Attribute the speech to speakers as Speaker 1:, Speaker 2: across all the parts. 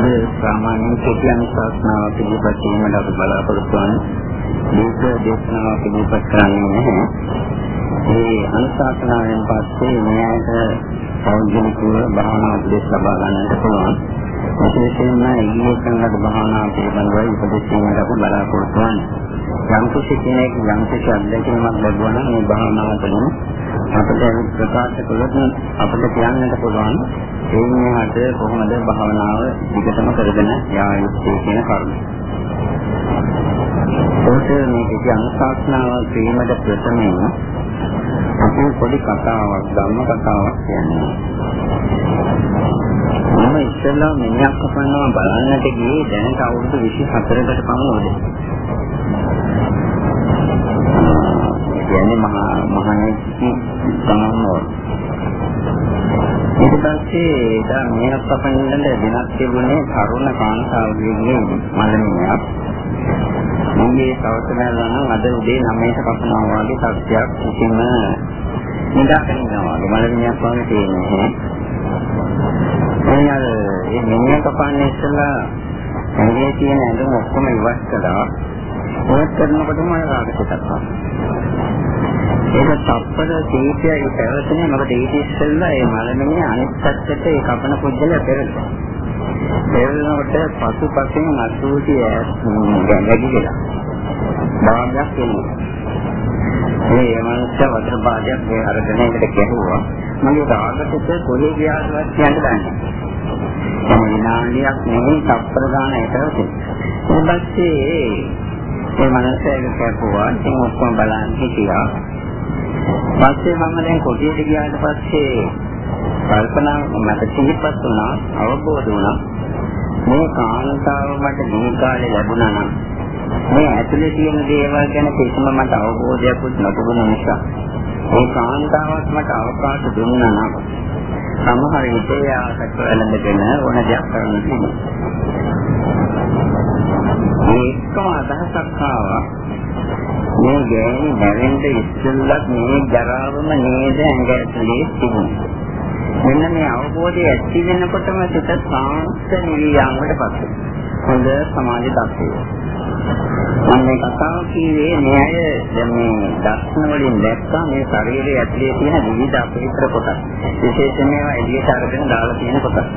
Speaker 1: අද සාමාන්‍යයෙන් කෙටියන් ශාස්ත්‍රාව පිළිපැදීමට අපි බලාපොරොත්තු වන දීර්ඝ දේශනාව පිළිපැද කරන්නේ නැහැ. මේ අනුශාසනාවෙන් පස්සේ මෙයාට පෞද්ගලිකව භාවනා උපදෙස් ලබා ගන්නට පුළුවන්. විශේෂයෙන්ම ඊයේ කරන භාවනා පිළිබඳව උපදෙස් දීමට අපි බලාපොරොත්තු වෙනවා. යම් කිසි කෙනෙක් යම් කිසි අත්දැකීමක් ලැබුවා නම් මේ භාවනාව තුළින් අපිට ප්‍රකාශ කළොත් අපිට කියන්නට පුළුවන් ඒ මෙහාට කොහොමද භාවනාව දිගටම කරගෙන යා යුත්තේ කියන කරුණ. ඒකේ මේක අනුශාසනාව ක්‍රීමද ප්‍රථමයෙන් අපි පොඩි කතාවක් ධම්ම කතාවක් කියන්නේ. මම ඉස්සෙල්ලා මිනිහක් කපනවා බලන්නට ගියේ දැනට අවුරුදු 24කට පමණ වගේ. කියන්නේ මහා මහණෙක්ගේ සමන්වල. ඊට පස්සේ දැන් මේක අපෙන්ද දිනක් තිබුණේ කරුණ කාන්තාවගේ මලමිණියක්. මගේ සවසනලා නම් අද උදේ 9ට කපනවා වගේ තත්ත්වයක් කිසිම නිදාගෙන ඉන්නවා වගේ මලමිණියක් වගේ තියෙනවා. එයාල මේ මිනිහ කපන්නේ ඉස්සලා ඇඟේ තියෙන ඇඳුම් ඔක්කොම ඉවත් කළා. ඔයත් කරනකොටම රාගසිතක් ආවා. ඒක තප්පර කීපයයි පැවතුනේ මොකද ඊට ඉස්සෙල්ලා ඒ මලමිණිය අනිත් පැත්තට ඒ කපන පුජ්‍යල පෙරළුවා. පෙරළුනකොට පසුපසින් අසූටි ගැඹිලා. භාගයක් එන්නේ. මේ මනුස්ස වතුර භාගයක් මේ අරගෙන එකට ගැහුවා. මගේ රාගසිත කොලේ ගියාදවත් කියන්න දන්නේ. මම විනාඩියක් නෙවෙයි තප්පර ගන්න ඒකට. ඊට පස්සේ මේ මනස එක කැපුවා. ඉතින් ඔක්කොම බලන් හිටියා. පස්සේ මම දැන් කොටියට ගියාට පස්සේ කල්පනා මට සිහිපත් වුණා අවබෝධ වුණා මේ කාන්තාව මට මේ කාලේ ලැබුණා නම් මේ ඇතුලේ තියෙන දේවල් ගැන කිසිම මට අවබෝධයක් නොතිබුණ නිසා මේ කාන්තාවක් මට අවකාශ දුන්නා නම් සමහර විට යාකට වැළඳගෙන ඕන දෙයක් කරන්න තියෙනවා. මේකම අදහසක් ආවා මේ ගෑණි මැරෙන්න ඉස්සෙල්ලත් මේ ජරාවම නේද ඇඟ ඇතුලේ තිබුණේ. මෙන්න මේ අවබෝධය ඇති වෙනකොටම සිත සාන්ත නිවියාමකට පත් හොඳ සමාජ තත්ත්වය. මම මේ කතාව කිව්වේ මේ අය දැන් මේ දර්ශන වලින් දැක්කා මේ ශරීරයේ ඇතුලේ තියෙන විවිධ අපවිත්‍ර කොටස්. විශේෂයෙන්ම ඒවා එළියට අරගෙන දාලා තියෙන කොටස්.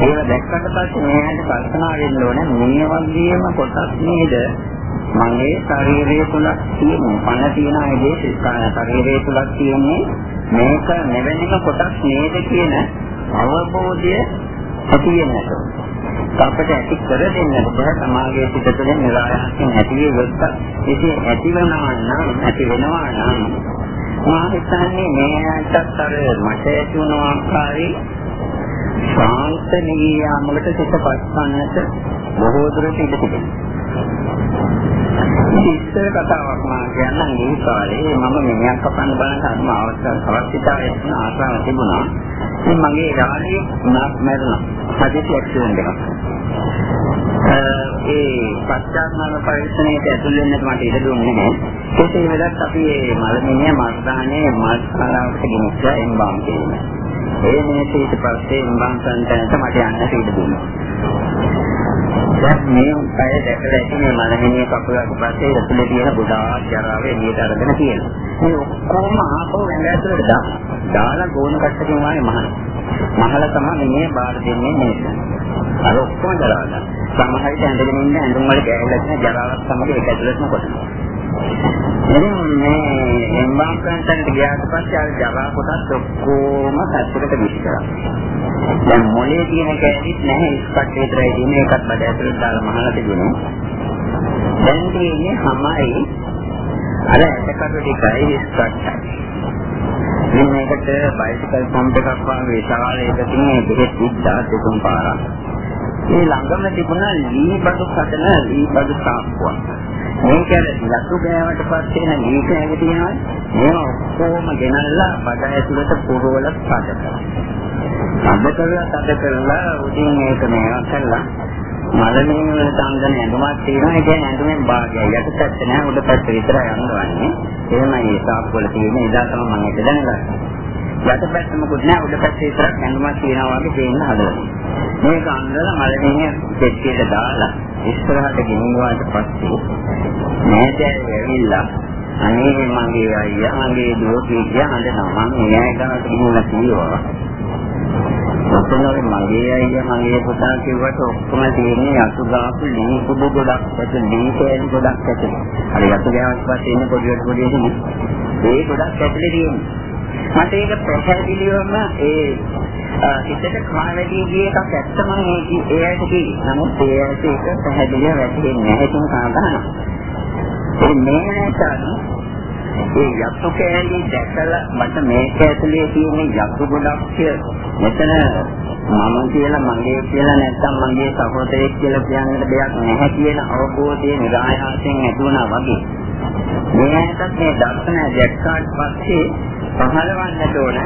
Speaker 1: ඒවා දැක්කට පස්සේ මේ අයට කල්පනා වෙන්න ඕනේ මේ වගේම කොටස් නේද මගේ ශරීරය තුල තියෙන පණ තියෙන අයගේ ශරීරය තුල තියෙන්නේ මේක මෙවැනිම කොටස් නේද කියන අවබෝධය ඇති වෙනකොට. අපට ඇති කර දෙන්නට බෑ. සමාගයේ පිට තුළින් නිරායයෙන් ඇති වෙද්ද ඉතින් ඇති වෙනවා නම් ඇති වෙනවා නම් මා හිතන්නේ මේකට අර මට ඇති වුණ ආකාරي ශාන්ත නියාමකට සිතපත් ගන්නට බොහෝ දුරට ඉඩ තිබෙනවා. ඉස්සර කතාවක් මම කියන්නම් මේ කාලේ මම මෙයක් කපන්න බලන අන්න අවස්ථාවක් තියෙන ආසාව තිබුණා. ඉතින් මගේ යාළුවෙක් උනාක් මැරුණා. හදිසි ඇක්සිඩන්ට් එකක්. ඒ පශ්චාත්තාප පරීක්ෂණයට ඇතුල් වෙන්නට මට ඉඩ දුන්නේ නැහැ. ඒකේ වෙලත් අපි මේ මලමිණිය මස්දානේ මාස්කාලාවට ගෙනිච්චා එම්බාම් කියන්නේ. ඒ මිනිස්සු ඊට පස්සේ එම්බාම් සන්තනට මට යන්න ඉඩ දුන්නා. දැන් මේ කය දැකලා ඇති මේ මනමිනිය කකුලක් පස්සේ ඇතුලේ තියෙන ගොඩාක් ජරාව එළියට අරගෙන තියෙනවා. මේ ඔක්කොම ආපහු වැඳ ඇතුලට දා. දාලා ගෝණ කට්ටකින් වාගේ මහන. මහල තමයි මේ බාර දෙන්නේ නේද? අර ඔක්කොම ජරාව. සමහර විට ඇඳගෙන ඉන්න ඇඳුම් වල ගෑවිලා තියෙන ජරාවක් සමග ඒක ඇතුලටම කොටනවා. ඉතින් මේ එම්බාම් කන්ටන්ට් ගියාට පස්සේ අර ජරා කොටස් ඔක්කොම සැත්තකට විසි කරා. දැන් මොලේ තියෙන කැලිත් නැහැ ඉස්කට් විතරයි තියෙන එකත් බඩ ඇතුලට දාලා මහලා තිබුණා. දැන් තියෙන්නේ හැමයි අර ඇටකට ටිකයි ඉස්කට්. ඉතින් මේකට බයිසිකල් පම්ප් එකක් වගේ විශාල එකකින් බෙහෙත් විද්දා දෙතුන් පාරක්. මේ ළඟම තිබුණා ලී බඩු හදන ලී බඩු සාප්පුවක්. මේක ලසු ගෑවට පස්සේ නම් ලී කෑම තියෙනවා. මේවා ඔක්කොම ගෙනල්ලා බඩ ඇතුලට පුරවල පදලා. අද කරලා අද කරලා උදින් මේක මේවා කළා මලමින් වල තංගන ඇඳුමක් තියෙනවා ඒ කියන්නේ ඇඳුමෙන් භාගය යටපැත්ත නෑ උඩ පැත්ත විතරයි අඳවන්නේ එහෙමයි ඒ සාප් වල තියෙන ඉදා තමයි මම ඒක දැනගන්නේ යටපැත්ත මොකුත් නැහැ උඩ පැත්තේ විතරක් ඇඟමක් තියෙනවා වගේ පේන්න හදලා. මේක අන්දලා මලමිණිය පෙට්ටියට දාලා ඉස්සරහට ගෙනියුවාට පස්සේ නෑදෑයෝ ඇවිල්ලා අනේ මගේ අයියා මගේ දුව කියලා හඳනවා මම එයා ගාවට ගිහිල්ලා කිව්වා ඔතනගේ මගේ අයියා මගේ පුතා කිව්වට ඔක්කොම තියෙන්නේ යතු ගාපු ලී කුඩු ගොඩක් ඇතුළේ ලී කෑලි ගොඩක් ඇතුළේ. අර යතු ගාවට පස්සේ ඉන්නේ පොඩි පොඩි පොඩි ඒ ගොඩක් ඇතුළේ තියෙන්නේ. මට ඒක පැහැදිලිවම ඒ හිතට කාවැදී ගිය එකක් ඇත්තම මේ ඒ ඇයිද කිව්වේ. නමුත් ඒ ඇයිද ඒක පැහැදිලිව වැටහෙන්නේ නැහැ තුන් කාදාන. ඒ මේ නැතන ඒ යක්ෂ කෑලි දැකලා මට මේක ඇතුලේ තියෙන යක්ෂ ගොඩක් මෙතන මම කියලා මගේ කියලා නැත්නම් මගේ සහෝදරයෙක් කියලා කියන්නට දෙයක් නැහැ කියන අවබෝධය නිරායාසයෙන් ඇති වුණා වගේ. මේකත් මේ දර්ශනය දැක්කාට පස්සේ පහළවන්නට ඕන.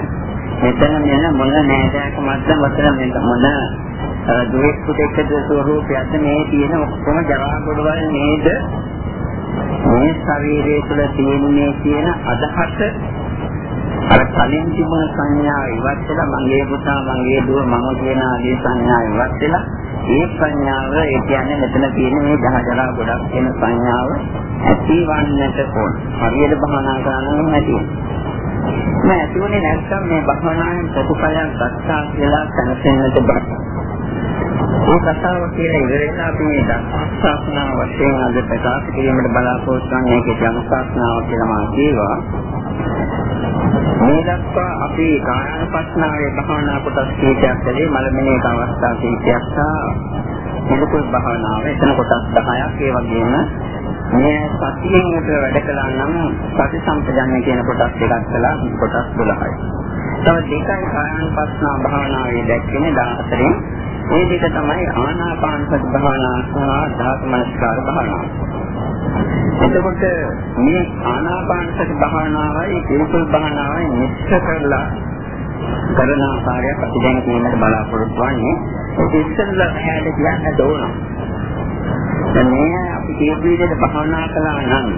Speaker 1: මෙතන මෙන්න මොන නෑදෑකමක්ද මතන මොන දුරෙක් පුතෙක්ද ස්වරූපයක්ද මේ තියෙන ඔක්කොම ජරා ගොඩවල් නේද මේ ශරීරය තුළ තියෙන්නේ කියන අදහස අර කලින් තිබුණ සංඥා ඉවත් වෙලා මගේ පුතා මගේ දුව මම කියන ආදී සංඥා ඉවත් වෙලා ඒ සංඥාව ඒ කියන්නේ මෙතන තියෙන මේ දහජලා ගොඩක් වෙන සංඥාව ඇතිවන්නට ඕන. හරියට භාවනා කරනවා නැති. නෑ ඇතිුනේ නැත්නම් මේ භාවනාවෙන් ප්‍රතිඵලයක් ගත්තා කියලා දැනසෙන්නට බෑ. මේ කතාව කියලා ඉවරෙලා අපි මේ ධර්මශාස්ත්‍රනා වශයෙන් අද ප්‍රකාශ කිරීමට බලාපොරොත්තු වන්නේ ඒකේ ධර්මශාස්ත්‍රනාව කියලා මම කියවා. මේ දක්වා අපි කායानुපස්සනාවේ භාවනා කොටස් කීපයක් කළේ මලමිනේ අවස්ථා කීපයක් සහ පිළිකුල් භාවනාව එතන කොටස් 10ක් ඒ වගේම මේ සතියෙන් උඩ වැඩ කළා නම් සති සම්පජන්‍ය කියන කොටස් දෙකක් කළා කොටස් 12යි. තව දෙකයි කායानुපස්සනා භාවනාවේ දැක්කේ 14න් මේ දෙක තමයි ආනාපාන සති භාවනා සහ ධාතු මනස්කාර භාවනාව. එතකොට මේ ආනාපාන සති භාවනාවයි පිළිකුල් භාවනාවයි මිශ්‍ර කරලා කරන ආකාරයක් අපි දැන් කියන්නට බලාපොරොත්තු වෙන්නේ ඒක ඉස්සෙල්ලා හැද කියන්න ඕන. දැන් මේ අපි කියපු විදිහට භාවනා කළා නම්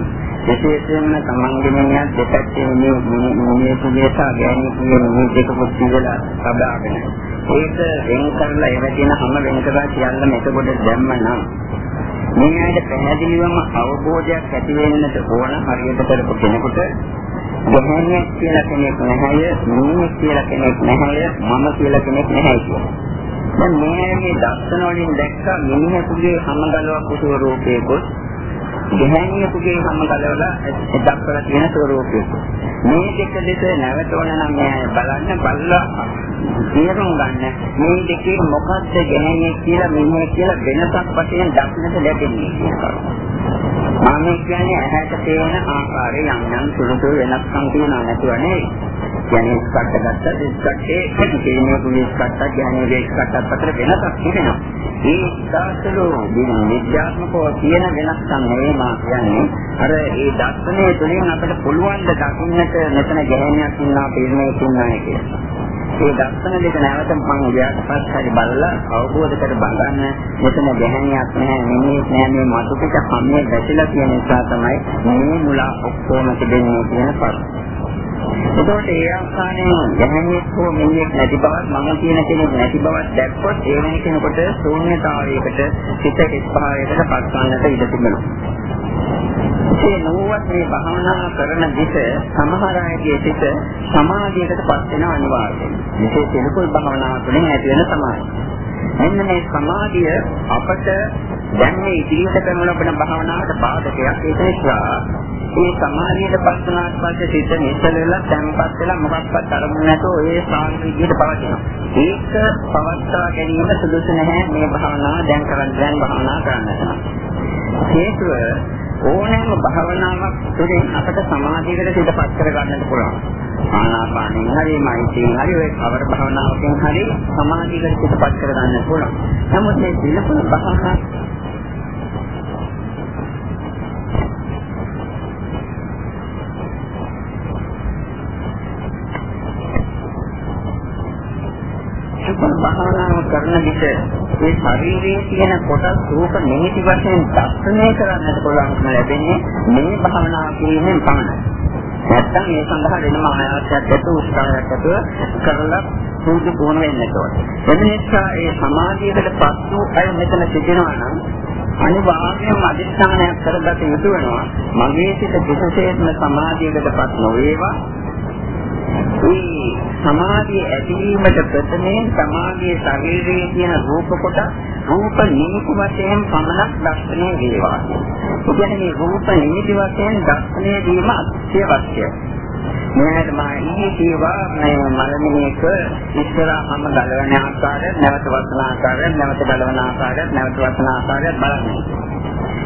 Speaker 1: විශේෂයෙන්ම තමන්ගේ මිනිහත් දෙපැත්තේ මේ මේ පුදේසා ගෑණි කියන මේ දෙක පුස්තිවලා සබාගෙන ඒක වෙන කරලා එවැදින හැම වෙන කරලා කියන්න මේකකොට දැම්ම නම් මේ ඇයිද පැහැදිලිවම අවබෝධයක් ඇති වෙන්නට ඕන හරියට කරපු කෙනෙකුට ගහන්නේ කියලා කෙනෙක් නැහැ මම කියලා කෙනෙක් නැහැ මම කියලා කෙනෙක් නැහැ කියලා. දැන් මේ මේ දර්ශන වලින් දැක්ක මිනිහෙකුගේ හැම ගලවක් ස්වරූපයකොත් ගහනියෙකුගේ හැම ගලවලා දක්වලා තියෙන ස්වරූපයක. මේ දෙක දෙක නැවතෝන නම් මේ බලන්න බලලා තේරුම් ගන්න මේ දෙකේ මොකක්ද ගැහණිය කියලා මෙහෙ කියලා වෙනසක් වශයෙන් දක්නට ලැබෙන්නේ කියලා. මම කියන්නේ ඇහැට පේන ආකාරය යම් යම් සුළු සුළු වෙනස්කම් තියෙනවා නැතුව නෙවෙයි. කියන්නේ ස්කට්ට ගත්තා ස්කට්ටේ කේමේ කුලී ස්කට්ට ගැහණියගේ ස්කට්ටත් අතර වෙනසක් තිබෙනවා. ඒ ස්කාසලු විද්‍යාත්මකව තියෙන වෙනස්කම් නෙවෙයි මා කියන්නේ. අර ඒ දර්ශනය තුළින් අපිට පුළුවන් ද දකින්නට මෙතන ගැහණියක් ඉන්නවා පිළිමයක් ඉන්නවා කියලා. ඒ දර්ශන දෙක නැවත මම ගියාට පස්සේ හරි බලලා අවබෝධ කර බලන්න මෙතන ගැහණියක් නැහැ මිනිහෙක් නැහැ මේ මතු පිට හැමේ දැකලා තියෙන නිසා තමයි මේ මුලා ඔක්කොම තිබෙන්නේ කියන පරිදි. එතකොට ඒ ආකාරයෙන් ගැහණියෙක් හෝ මිනිහෙක් නැති බවත් මම කියන කෙනෙක් නැති බවත් දැක්කොත් ඒ වෙන කෙනෙකුට ශූන්‍යතාවයකට සිත ස්වභාවයකට පත් වන්නට ඉඩ තිබෙනවා. ඒ නුවණත් මේ භාවනා කරන විට සමහර අයගේ සිත සමාධියකට පත් වෙන අනිවාර්යයි. මේකේ සිලකුල් භාවනාව තුළින් ඇති වෙන සමාධිය. මෙන්න මේ සමාධිය අපට දැන් මේ ඉදිරියට කරන ලබන භාවනාවට බාධකයක් ඒක නිසා මේ සමාධියට පත් වුණාට පස්සේ සිත නිසල වෙලා තැම්පත් වෙලා මොකක්වත් අරමුණ නැතුව ඒ සාන්ති විදියට පවතිනවා. ඒක පවත්වා ගැනීම සුදුසු නැහැ මේ භාවනාව දැන් කරන් දැන් භාවනා කරන්නට. හේතුව ඕනෑම භාවනාවක් තුළින් අපට සමාධියකට සිතපත් කර ගන්නට පුළුවන්. ආනාපානින් හරි මෛත්‍රියෙන් හරි ඔය කවර භාවනාවකින් හරි සමාධියකට සිතපත් කර ගන්නට පුළුවන්. නමුත් මේ දිනපොළ භාවනා භාවනාව කරන විට මේ ශරීරයේ තියෙන කොටස් රූප නිමිති වශයෙන් දර්ශනය කරන්නට පුළුවන්කම ලැබෙන්නේ මේ භාවනාව කිරීමෙන් පමණයි. නැත්තම් මේ සඳහා වෙනම ආයාසයක් ඇතුව උත්සාහයක් ඇතුව කරලා පුරුදු පුහුණු වෙන්න ඕනේ. එම නිසා ඒ සමාධියකට පස් වූ අය මෙතන සිටිනවා නම් අනිවාර්යයෙන්ම අධිෂ්ඨානයක් කරගත යුතු වෙනවා. මගේ සිත කිසිසේත්ම සමාධියකටපත් නොවේවා. මේ සමාධිය ඇතිවීමට ප්‍රථමයෙන් සමාධියේ ශරීරයේ තියෙන රූප කොට රූප නිමිති වශයෙන් පමණක් දැක්නේ වේවා. ඒ කියන්නේ මේ රූප නිමිති වශයෙන් දැක්නේ වීම අත්‍යවශ්‍යයි. මේකට මා ඊයේ කියවා මේ මලමිණියක ඉස්සරහම ගලවන ආකාරය නැවත වස්න ආකාරය නැවත ගලවන ආකාරය නැවත වස්න ආකාරය බලන්න.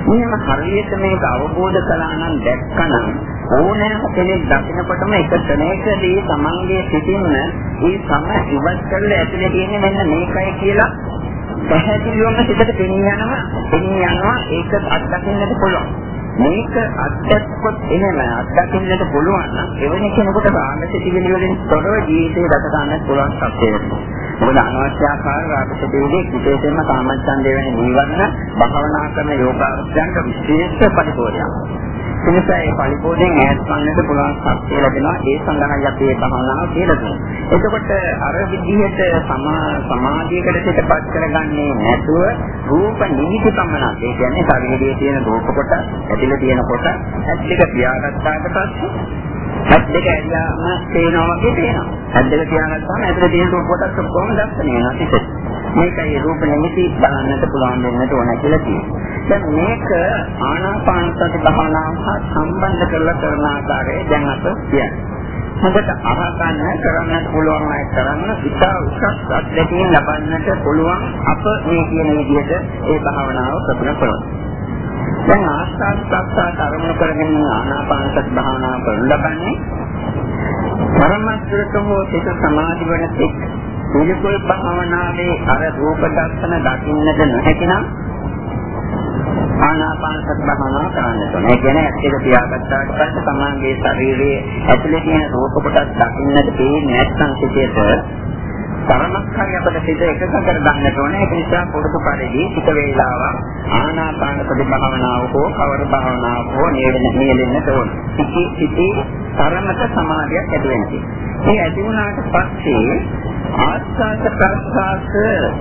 Speaker 1: මෙහෙම හරියට මේක අවබෝධ කළා නම් දැක්කනම් ඕනෑම කෙනෙක් දකිනකොටම එක ක්ෂණයකදී තමන්ගේ සිතින්ම මේ සම ඉවත් කරලා ඇතුලේ තියෙන මෙන්න මේකයි කියලා පැහැදිලිවම සිතට පෙනී යනවා පෙනී යනවා ඒක අත්දකින්නට පුළුවන් මේක අත්දැක්කොත් එහෙම අත්දකින්නට පුළුවන් නම් එවැනි කෙනෙකුට රාගසිතිවිලි වලින් තොරව ජීවිතේ ගත කරන්න පුළුවන් සත්‍යයක්. මොකද අනවශ්‍ය ආකාර රාගසිතිවිලි විශේෂයෙන්ම කාමච්ඡන්දේ වෙන නිවර්ණ භවනා කරන යෝගාවචරයන්ට විශේෂ පරිපෝෂණයක්. එනිසා ඒ පරිපෝෂණයෙන් ඈත් වන්නට පුළුවන් ශක්තිය ලැබෙනවා. ඒ සඳහායි අපි මේ භවනාව කියලා දෙන්නේ. එතකොට අර විදිහට සමාධියකට පිටපත් කරගන්නේ නැතුව රූප නිමිති පමණක්. ඒ කියන්නේ ශරීරයේ තියෙන රූප කොට ඇතුලේ තියෙන කොට ඇස් දෙක පියාගත්තාට පස්සේ ඇස් දෙක ඇරියාම පේනවා වගේ පේනවා. ඇස් දෙක පියාගත්තාම ඇතුලේ තියෙන රූප කොටස් ඔක්කොම දැක්කේ වෙනවා පිටට. මේකයි රූප නිමිති බලන්නට පුළුවන් වෙන්නට ඕන කියලා තියෙනවා. දැන් මේක ආනාපාන සති භාවනාව හා සම්බන්ධ කරලා කරන ආකාරය දැන් අප කියන්නේ. හොඳට අහගන්න කරන්නට පුළුවන් අය කරන්න ඉතා උසස් අත්දැකීම් ලබන්නට පුළුවන් අප මේ කියන විදිහට ඒ භාවනාව ප්‍රගුණ කරනවා. දැන් ආස්වාද ප්‍රස්වාස අරමුණු කරගෙන ආනාපාන සති භාවනාව කරන ලබන්නේ පරමස්තරතෝ සිත සමාධි වන තෙක් පිළිකුල් භාවනාවේ අර රූප දර්ශන දකින්නද නොහැකි නම් ආනාපාන සති භාවනාව කරන්න ඕනේ. ඒ කියන්නේ ඇත්තට තියාගත්තාට පස්සේ තමන්ගේ ශරීරයේ ඇතුලේ තියෙන රූප කොටස් දකින්නට පේන්නේ නැත්නම් සිටේට තරමක් හරි අපිට සිත එකඟ කර ගන්නට ඕනේ. ඒක නිසා පොඩු පරිදි ටික වේලාවක් ආනාපාන සති භාවනාව හෝ කවර භාවනාව හෝ නියැලෙන්න නියැලෙන්නට ඕනේ. ඉති ඉති තරමක සමාධියක් ඇති වෙනවා. මේ ඇති වුණාට පස්සේ ආස්වාද ප්‍රසආස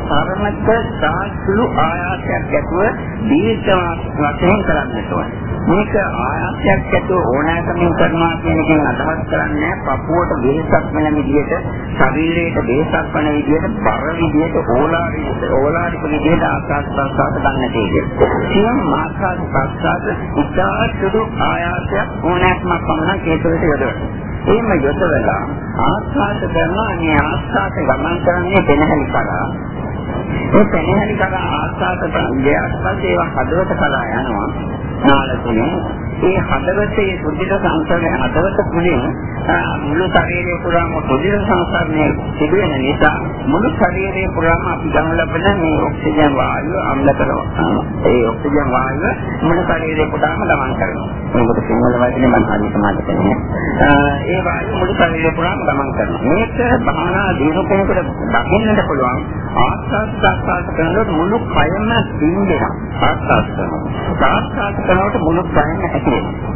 Speaker 1: තරමක සාසුළු ආයාසයක් ඇතුව දීර්ඝ වශයෙන් කරන්නට ඕනේ. මේක ආයාසයක් ඇතුව ඕනෑකමින් කරනවා කියන එකෙන් අදහස් කරන්නේ පපුවට වෙහසක් වෙන විදිහට ශරීරයට වෙහසක් වෙන විදිහට බර විදිහට ඕලාරික ඕලාරික විදිහට ආස්වාද ප්‍රසආස ගන්න තියෙන්නේ. සියම් මාසාද ප්‍රසආස ඉතා සුදු ආයාසයක් ඕනෑකමක් පමණ හේතුවට යොදවනවා. එහෙම යොදවලා ආස්වාද කරනවා මේ ආස්වාද ගමන් කරන්නේ වෙනහලි කරා ඒ පෙනහැලි කරා ආස්වාද ගියාට පස්සේ ඒවා හදවත කරා යනවා නාලතුනේ ඒ හදවතේ සුද්ධිත සංසරණය හදවත තුළින් මුළු ශරීරය පුරාම සුද්ධිත සංසරණය සිදුවෙන නිසා මුළු ශරීරය පුරාම අපි ගන්න ලබන මේ ඔක්සිජන් වායුව අම්ල කරනවා. ඒ ඔක්සිජන් වායුව මුළු ශරීරය පුරාම ගමන් කරනවා. මේකට සිංහල වචනේ මම හරියට මාත් කියන්නේ. ඒ වායුව මුළු ශරීරය පුරාම ගමන් කරනවා. මේක භාවනා දිනු කෙනෙකුට දකින්නට පුළුවන් ආස්වාද ප්‍රාස්වාද කරනකොට මුළු කයම සිඳෙනවා. ආස්වාද කරනවා. ප්‍රාස්වාද කරනකොට මුළු කයම ඇති වෙනවා.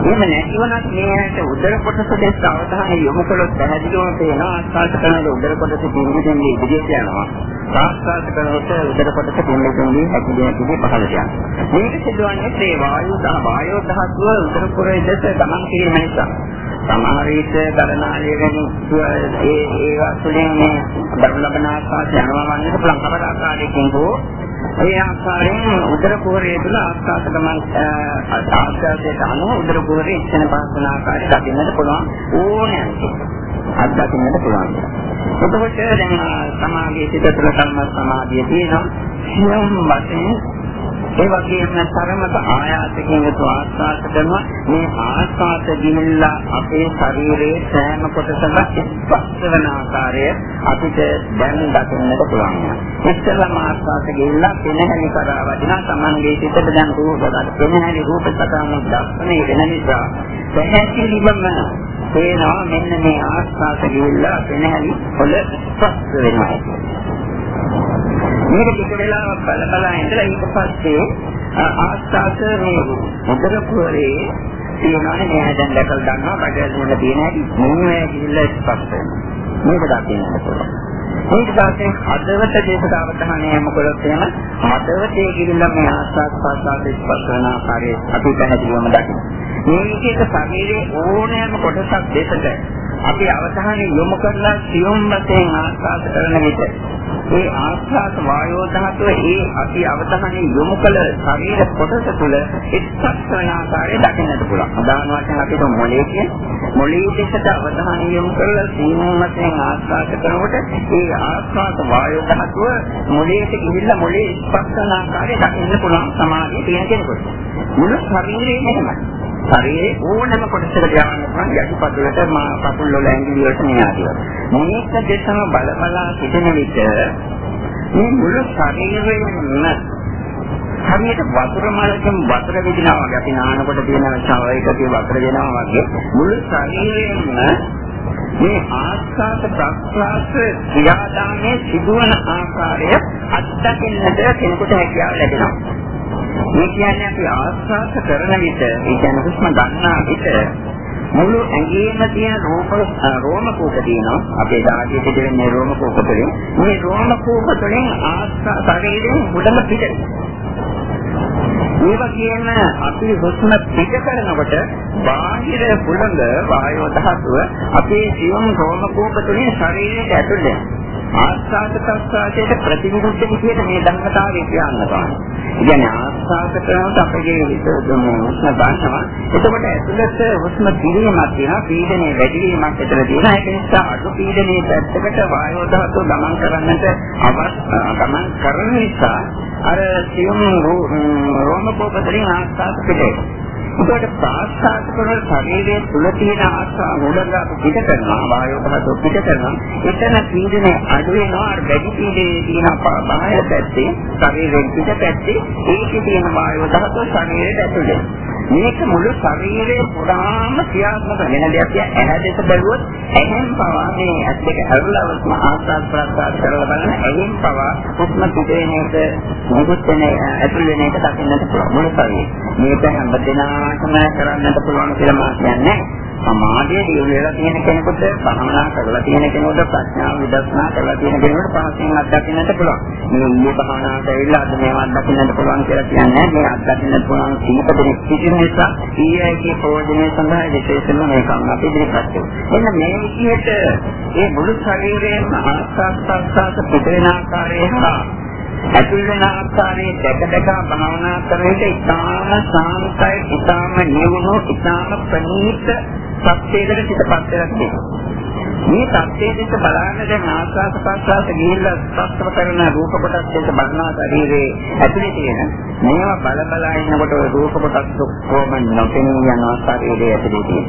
Speaker 1: එහෙම නැතිවනත් මේ ඇයට උදර කොටස දෙස් අවධානය යොමු කළොත් පැහැදිලිවම පේනවා ආස්වාද කරනකොට උදර කොටස පිළිගන්නේ ඉදිරියට යනවා. ආස්වාද කරනකොට උදර කොටස පිළිගන්නේ හැකිලි හැකිලි පහළට යනවා. මේක සිදුවන්නේ ඒ වායු දහ වායෝ ධාතුව උදර පොරේ දෙස ගමන් කිරීම නිසා. සමහර විට ගණනාලිය ගැන ඒ ඒවා තුළින් මේ දරු ලබන ආස්වාද යනවා වන්නට පුළුවන් කවර ආකාරයකින් හෝ ඒ ආකාරයෙන් උදර කුහරයේ තුල ආස්වාද ගමන් ආස්වාදයට අනුව උදර කුහරයේ ඉස්සන පාසන ආකාරය දකින්නට පුළුවන් ඕනෑම අත්දකින්නට පුළුවන්. එතකොට දැන් සමාගයේ සිට තුළ කර්ම සමාධිය තියෙනවා. සියම් වශයෙන් ඒ වගේම තරමක ආයාසකින් යුතු ආස්වාද කරනවා මේ ආස්වාද දිනilla අපේ ශරීරයේ සෑම කොටසම ස්පර්ශ වෙන ආකාරය අපිට දැන් දකින්නට පුළුවන්. ඉස්සෙල්ලාම ආස්වාද ගිහිල්ලා පෙනහැලි කරා වදිනා Tamanගේ සිතට දැන් රූපකට පෙනහැලි රූප සටහන දක්වන්නේ වෙන නිසා පැහැදිලිවම පේනවා මෙන්න මේ ආස්වාද ගිහිල්ලා පෙනහැලි වල ස්පර්ශ වෙනවා. මේක ටික වෙලාවක් බල බල ඉඳලා ඊට පස්සේ ආස්වාද මේ මුදර පුරේ තියෙනවානේ මේ දැන් දැකලා ගන්නවා බඩ දුන්න තියෙන හැටි මොන්නේ කියලා ස්පෂ්ට වෙනවා. මේක දකින්නට පුළුවන්. ඊට පස්සේ හදවත දේශක අවධානය යොමු කළොත් එහෙම හදවතේ ගිරිල්ලා මේ ආස්වාද ප්‍රසආද ස්පර්ශ කරන ආකාරය අපි පැහැදිලිවම දකිනවා. මේකේක ශරීරයේ ඕනෑම කොටසක් දෙකට අපි අවධානය යොමු කරලා සියුම් වශයෙන් ආස්වාද කරන විට ඒ ආස්වාද වායෝ ධාතුව ඒ අපි අවධානය යොමු කළ ශරීර කොටස තුළ එක්සත් වෙන ආකාරය දකින්නට පුළුවන්. උදාහරණ වශයෙන් අපිට මොළේ කියන මොළේ දෙකට අවධානය යොමු කරලා සියුම් වශයෙන් ආස්වාද කරනකොට ඒ ආස්වාද වායෝ ධාතුව මොළේට ගිහිල්ලා මොළේ ස්පර්ශ කරන ආකාරය දකින්න පුළුවන් සමාධිය තියෙන කෙනෙකුට. මුළු ශරීරයම එහෙමයි. ශරීරයේ ඕනෑම කොටසකට යවන්න පුළුවන් යටිපතුලට මා කකුල් වල ඇඟිලි වලට මේ ආදිය. මේක දෙසම බල බලා සිටින විට මේ මුළු ශරීරයෙන්ම හරියට වතුර මලකින් වතුර විදිනවා වගේ අපි නානකොට තියෙන ශවයකදී වතුර දෙනවා වගේ මුළු ශරීරයෙන්ම මේ ආස්වාද ප්‍රස්වාස ක්‍රියාදාමයේ සිදුවන ආකාරය අත්දකින්නට කෙනෙකුට හැකියාව ලැබෙනවා. මේ කියන්නේ අපි ආස්වාද කරන විට ඒ කියන්නේ හුස්ම ගන්නා විට මුළු ඇඟේම තියෙන රෝම රෝම කෝප තියෙනවා. අපේ දාඩිය පිට වෙන්නේ රෝම කෝප වලින් මේ රෝම කෝප වලින් ආස්වාද ශරීරයෙන් මුඩම පිට ඒ වගේම අපි හුස්ම පිට කරනකොට බාහිර පුළඟ වායෝ ධාතුව අපේ ජීවන රෝම කෝප තුලින් ශරීරයට ඇතුල් වෙනවා ආස්වාද ප්‍රස්වාදයට ප්‍රතිවිරුද්ධ විදිහට මේ ධර්මතාවය කියන්න බෑ. කියන්නේ ආස්වාද කරනකොට අපගේ හිත හුස්ම ගන්නවා. එතකොට ඇතුළත හුස්ම පිරීමක් තියෙනවා, පීඩනයේ වැඩිවීමක් ඇතර තියෙනවා. ඒක නිසා අඩු පීඩනයේ පැත්තකට වායෝ ධාතුව ගමන් කරන්නට අවශ්‍ය ගමන් කරන නිසා අර සියුම් රෝම කෝපතරින් ආස්වාද පිටේ. ඒකට ප්‍රාස්ථාත කරන ශරීරයේ තුල තියෙන ආස්වා මුලඟ පිට කරනවා වායෝ ධාතුව පිට කරනවා එතන පීඩනය අඩු වෙනවා අර වැඩි පීඩනයේ තියෙන බාහිර පැත්තේ ශරීරයෙන් පිට පැත්තේ ඒකේ තියෙන වායෝ ධාතුව ශරීරයට ඇතුළේ මේක මුළු ශරීරයේ පුරාම ක්‍රියාත්මක වෙන දෙයක්. කිය ඇහැ දෙක බැලුවොත් ඇහෙන් පවා මේ ඇස් දෙක හැරලවත්ම ආස්වාද ප්‍රාස්වාද කරලා බලන ඇහෙන් පවා උස්ම පිටේන එක මොකද වෙන ඇතුළ වෙන එක දකින්නට පුළුවන්. මුළු ශරීරය. මේක හැම දෙනා සමාසමය කරන්නට පුළුවන් කියලා මා කියන්නේ. සමාධිය දියුණු වෙලා තියෙන කෙනෙකුට භවනා කරලා තියෙන කෙනෙකුට ප්‍රඥාව විදර්ශනා කරලා තියෙන කෙනෙකුට පහසෙන් අත්දකින්නට පුළුවන්. මේ ඊයේ භවනාට ඇවිල්ලා අද මේවා අත්දකින්නට පුළුවන් කියලා කියන්නේ මේ අත්දකින්නට පුළුවන් සීපදෙනෙක් සිටින නිසා ඊයේගේ ප්‍රයෝජනය සඳහා විශේෂයෙන්ම මේ කම් අපි ඉදිරිපත් කරනවා. එන්න මේ විදිහට මේ මුළු ශරීරයේම ආස්වාද ප්‍රසආස පිටේන ආකාරය හා ඇතුල් වෙන ආකාරයේ දැක දැක භාවනා කරන විට ඉතාම සාන්තයි, ඉතාම නිවුණු, ඉතාම ප්‍රණීත සත්‍යයකට පිටපත් වෙනවා. මේ සත්‍යයේ දෙක බලන්න දැන් ආස්වාද ප්‍රසආස ගිහිල්ලා ස්පර්ශ කරන රූප කොටස් දෙක බලනවා ශරීරයේ ඇතුලේ තියෙන මේවා බල බල ඉන්නකොට රූප කොටස් ඔක්කොම නොපෙනී යනවා ශරීරයේ ඇතුලේ තියෙන.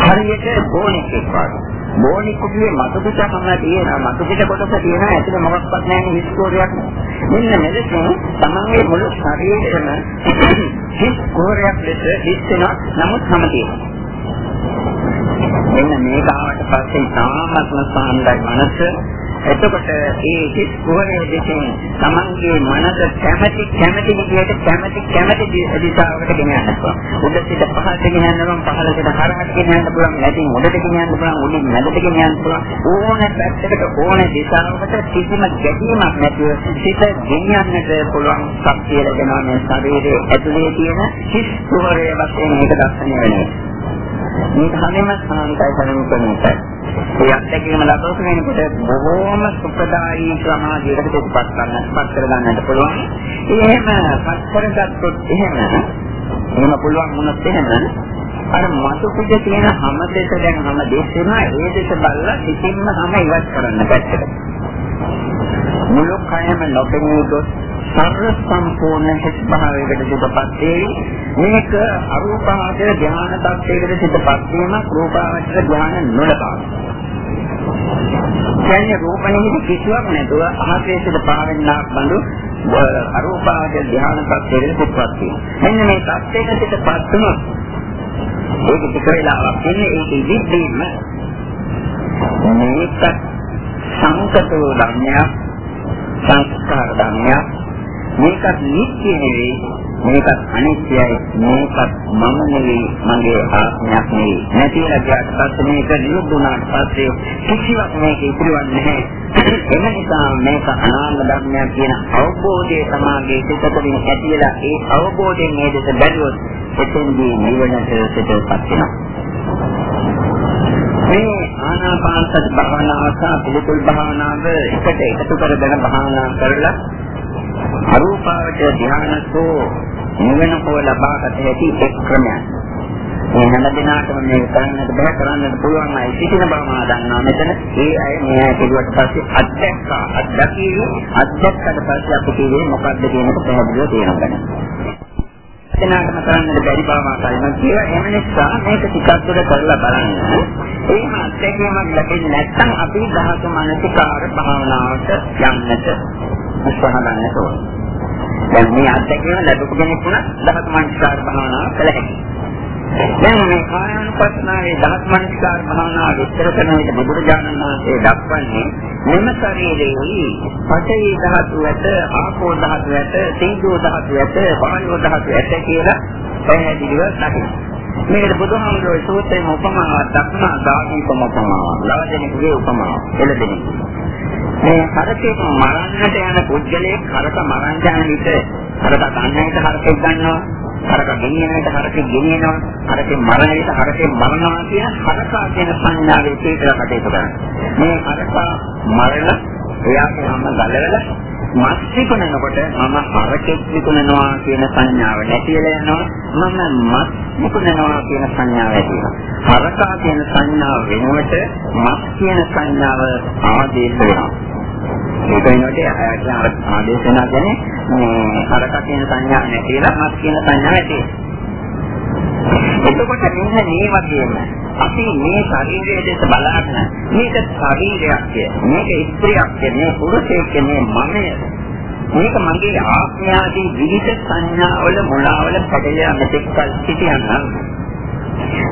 Speaker 1: හරියට බෝනික් එක්ක වගේ. බෝනිකුගේ මතු පිටම තියෙනවා. මතු පිට කොටස තියෙනවා. ඇතුලේ මොකක්වත් නැහැ හිස්කෝරයක්. මෙන්න මෙලෙසින් තමන්ගේ මුළු ශරීරෙම හිස්කෝරයක් ලෙස හිස් වෙනවා. නමුත් හැම තියෙනවා මෙන්න මේක ආවට පස්සේ තාමත්ම සාන්දයි මනස. එතකොට ඒ හිස් කුහරයේ දෙකෙන් Tamange මනස කැමැති කැමැති විදිහට කැමැති කැමැති දිශාවකට ගෙන යනවා. උඩ සිට පහළට ගෙන යනවා පහළ සිට හරහට ගෙන යන්න පුළුවන්. නැතිනම් උඩට ගෙන යන්න පුළුවන්. උඩින් මැදට ගෙන යන්න පුළුවන්. ඕන පැත්තකට ඕන දිශාවකට කිසිම ගැටීමක් නැතුව සිත ගෙනියන්නට පුළුවන් ශක්තිය ලැබෙනවා මේ ශරීරයේ ඇතුලේ තියෙන හිස් කුහරයේ වශයෙන් මේක දැක්වෙන වෙනවා. මේක හැමෙම සාන්තයි සම්පූර්ණයි. ඒ අත්දැකීම ලබපු කෙනෙකුට බොහෝම සුපදායි සමාධියකට දෙපත් ගන්න, පත් කර ගන්නට පුළුවන්. එහෙම පත් කරගත්තොත් එහෙම එහෙම පුළුවන් වුණොත් එහෙම අර මතු පිට තියෙන හැම දෙක දැන් හැම දෙස්සෙම ඒ දෙක බලලා කිසිම හැම ඉවත් කරන්න බැහැ. මුළු කයම නොපෙනී ගොස් සර්ව සම්පූර්ණ හිස් භාවයකට සිතපත් වේ. මේක අරූපාවචර ධ්‍යාන තත්ත්වයකට සිතපත් වීමක් රූපාවචර ධ්‍යාන නොලබා. කියන්නේ රූපණෙහි කිසිවක් නැතුව අහසේ සිට පාවෙන්නා බඳු අරූපාවචර ධ්‍යාන තත්ත්වයකට සිතපත් වීම. මෙන්න මේ තත්ත්වයකට සිතපත් වුණොත් ඒක ටික වෙලාවක් ඉන්නේ ඒක ඉදිරියේම මේක සංකතෝ ධර්මයක් සංස්කාර ධර්මයක් මේකත් නිත්‍ය නෙවෙයි මේකත් අනිත්‍යයි මේකත් මම නෙවෙයි මගේ ආත්මයක් නෙවෙයි. නැතිලා ගියාට පස්සේ මේක නිරුද්ධ වුණාට පස්සේ කිසිවක් මේක ඉතිරිවන්නේ නැහැ. එම නිසා මේක අනාත්ම ධර්මයක් කියන අවබෝධය තමයි සිතතලින් ඇතිලා ඒ අවබෝධයෙන් මේ දෙස බැලුවොත් එතෙන්දී නිවනට සිතපත් වෙනවා. මේ ආනාපාන සති භාවනාව සහ පිළිකුල් භාවනාව එකට එකතු කරගෙන භාවනා කරලා අරූපාවච ධානසෝ නිවන හෝ ලබාගත හැකි එක් ක්‍රමයක්. මේ හැම දිනකටම මේ කරන්නට බෑ කරන්නට පුළුවන් අය සිටින බව මා දන්නවා මෙතන. ඒ අය මේ අය පිළිවෙත් පස්සේ අත්දැක්කා අත්දැකීවි අත්දැක්කට පස්සේ අපි කියේ මොකක්ද කියන එක පැහැදිලිව තේරුම් ගන්න. දිනකටම කරන්නට බැරි බව මා කලින් කියවා එම නිසා මේක ටිකක් දුර කරලා බලන්න. ඒ මාත්‍යකමක් ලැබෙන්නේ නැත්නම් අපි දහස මානසිකාර භාවනාවට යන්නට උත්සාහ ගන්නට ඕනේ. දැන් මේ අත්දැකීම ලැබපු කෙනෙක් වුණා දහස් මනස්කාර භාවනාව කළ හැකියි. දැන් මේ කායानुපස්සනාවේ දහස් මනස්කාර භාවනාව විස්තර කරන විට බුදුරජාණන් වහන්සේ දක්වන්නේ මෙම ශරීරයේ පඨවි ධාතු ඇත, ආපෝ ධාතු ඇත, තේජෝ ධාතු ඇත, වායෝ ධාතු ඇත කියලා පැහැදිලිව දකිනවා. මේකට බුදුහාමුදුරුවෝ සූත්‍රයේ උපමාවක් දක්වන ධාතුකම උපමාවක්. ලවදෙනෙකුගේ උපමාවක්. එළදෙනෙකු. මේ හරකෙක් මරන්නට යන පුද්ගලයෙක් හරක මරන්න යන විට හරක ගන්නට හරකෙක් ගන්නවා හරක ගෙනියනට හරකෙක් ගෙනියනවා හරකෙක් මරණ විට හරකෙක් මරනවා කියන හරකා කියන සංඥාවේ තේකලා කටයුතු කරනවා. මේ හරකා මරණ එයාගේ හැම ගලවලා මස් විකුණනකොට මම හරකෙක් විකුණනවා කියන සංඥාව නැතිලා යනවා. මම මස් විකුණනවා කියන සංඥාව ඇති වෙනවා. හරකා කියන සංඥාව වෙනුවට මස් කියන සංඥාව ආදේශ වෙනවා. ඒක වෙනකොට ආදේශනා කියන්නේ මේ හරක කියන සංඥා නැතිලා මස් කියන සංඥා ඇති එතකොට මෙන්න මේ වගේම අපි මේ ශරීරයේ දෙස බලාගෙන මේක ශරීරයක් මේක ස්ත්‍රියක් මේ පුරුෂයෙක් මේ මමය. මේක මගේ ආත්මයාදී විවිධ සංඥාවල මුලාවල පැටලෙන මෙතෙක් කල් සිටියනම්